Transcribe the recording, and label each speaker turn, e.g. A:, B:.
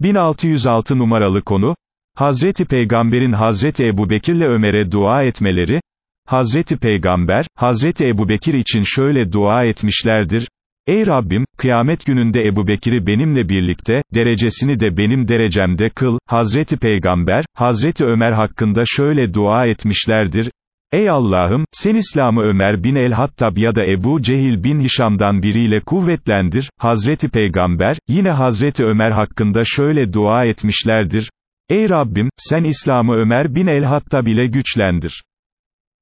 A: 1606 numaralı konu, Hazreti Peygamber'in Hazreti Ebu Bekir'le Ömer'e dua etmeleri, Hazreti Peygamber, Hazreti Ebu Bekir için şöyle dua etmişlerdir, Ey Rabbim, kıyamet gününde Ebu Bekir'i benimle birlikte, derecesini de benim derecemde kıl, Hazreti Peygamber, Hazreti Ömer hakkında şöyle dua etmişlerdir, Ey Allah'ım, sen İslam'ı Ömer bin el-Hattab ya da Ebu Cehil bin Hişam'dan biriyle kuvvetlendir, Hazreti Peygamber, yine Hazreti Ömer hakkında şöyle dua etmişlerdir, Ey Rabbim, sen İslam'ı Ömer bin el-Hattab ile güçlendir.